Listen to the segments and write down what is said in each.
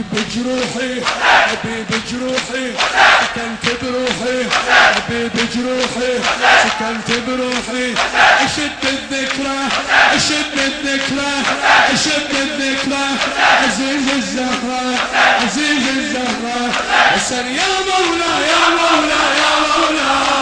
حبيب جروحي حبيب جروحي سكنت بروحي حبيب جروحي سكنت بروحي. أشد الذكرى أشد الذكرى أشد الذكرى. عزيز الزهرة عزيز الزهرة. حسن يا مولا يا مولا يا مولا.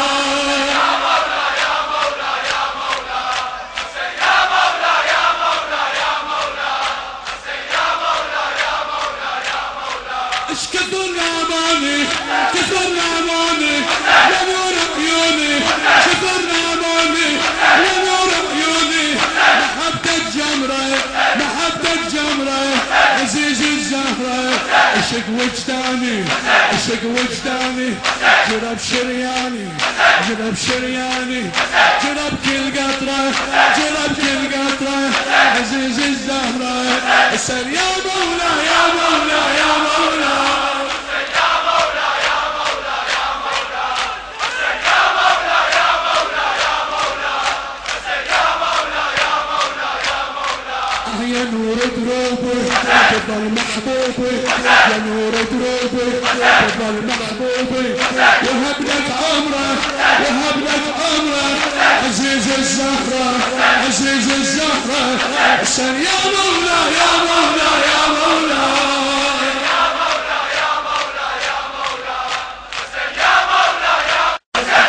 اشق وجداني اشق وجداني جرب شرياني جرب شرياني جرب كل قطره جرب كل قطره عزيز الزهره اسال يا مولا نور دروبي تفضل محبوبي يا نور دروبي تفضل محبوبي وهب لك عمره وهب لك عمره عزيز الزهرة عزيز الزهرة حسن يا مولا يا مولا يا مولا.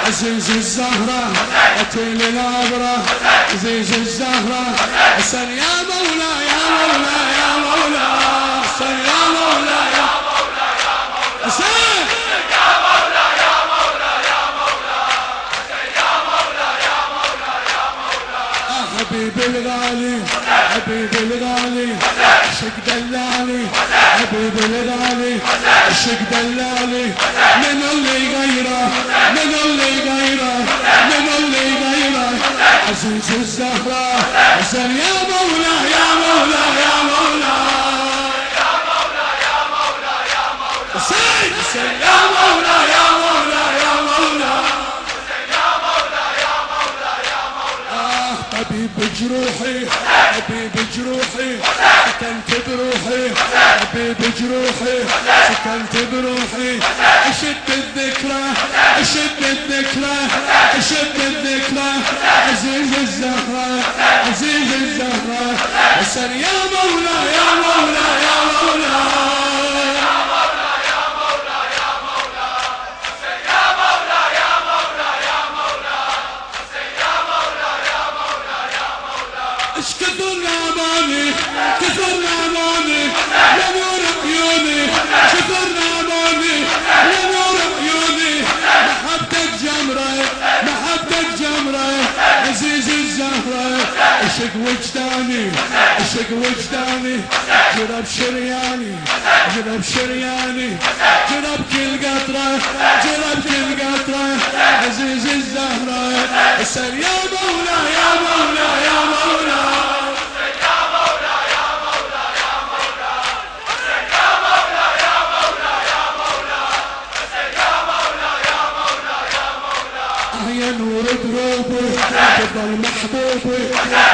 عزيز الزهرة قتيل العبرة عزيز الزهرة حسن يا مولا حبيبي الغالي حبيبي الغالي عشق دلالي حبيبي الغالي عشق دلالي من اللي غيره من اللي غيره من اللي غيره عزيز الزهرة حسن يا مولا يا مولا حسين حسين يا مولا يا مولا يا مولا آه طبيب جروحي طبيب جروحي سكنت بروحي طبيب جروحي سكنت بروحي اشد الذكرى اشد الذكرى اشد الذكرى عزيز الزهرة عزيز الزهرة حسن يا مولا يا مولا يا مولا اشق وجداني جرب شرياني جرب شرياني جرب كل قطره جرب كل قطره عزيز الزهره اسال يا مولا نور دروبي تفضل محبوبي.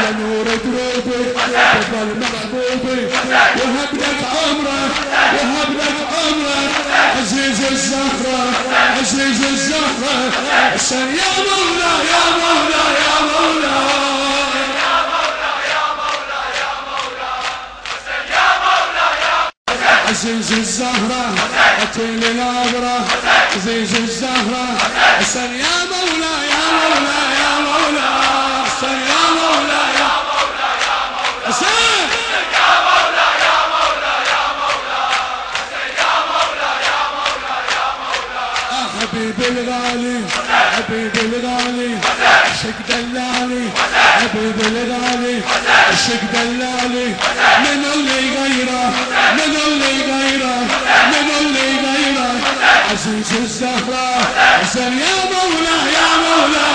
يا نور دروبي تفضل محبوبي. وهب لك عمره وهب لك عمره. عزيز الزهرة عزيز الزهرة. حسن يا مولا يا مولا يا مولا. عزيز الزهرة قتيل العبرة. عزيز الزهرة حسن يا مولا حبيبي الغالي حبيبي الغالي عشق دلالي حبيبي الغالي عشق دلالي من اللي غيره من اللي غيره من اللي غيره عزيز الزهرة حسن يا مولا يا مولا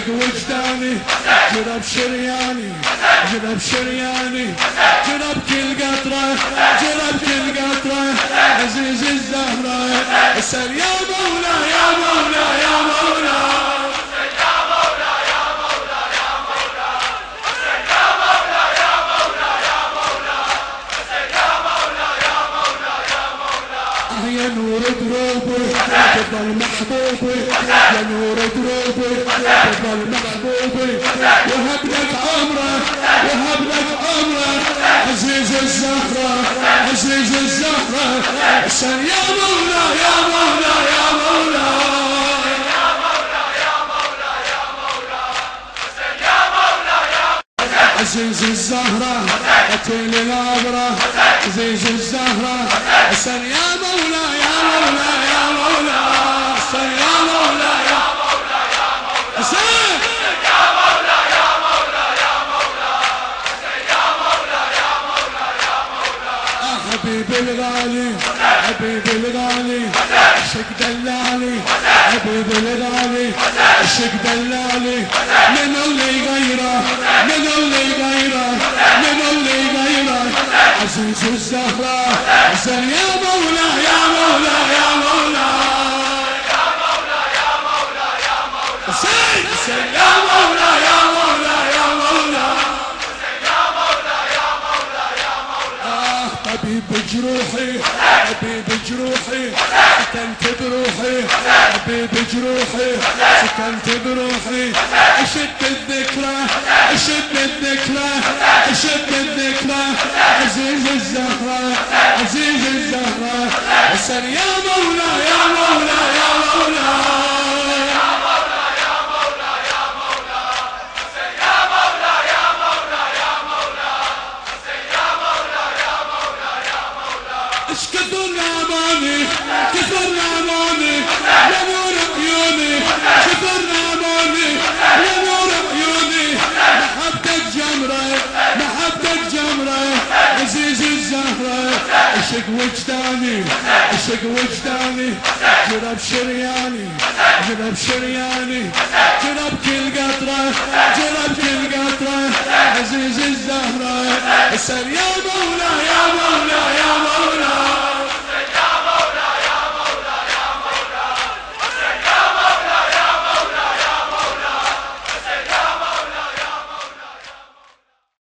عشق وجداني جرب شرياني جرب شرياني جرب كل قطره جرب كل قطره عزيز الزهره اسال يا مولا نور دروبي تفضل محبوبي يا نور دروبي تفضل محبوبي. وهب لك عمره وهب لك عمره. عزيز الزهرة عزيز الزهرة. حسن يا مولا يا مولا يا مولا. عزيز الزهرة قتيل العبرة عزيز الزهرة حسن يا مولا حبيبي الغالي حبيبي الغالي عشق دلالي حبيبي الغالي عشق دلالي. من اللي غيره من اللي غيره من اللي غيره. عزيز الزهرة حسن يا مولا حسين حسين يا مولا يا مولا يا مولا آه طبيب جروحي طبيب جروحي سكنت بروحي طبيب جروحي سكنت بروحي اشد الذكرى اشد الذكرى اشد الذكرى عزيز الزهرة عزيز الزهرة حسن يا مولا يا وجداني عشق وجداني جرب شرياني جرب شرياني جرب كل قطره جرب كل قطره عزيز الزهره اسال يا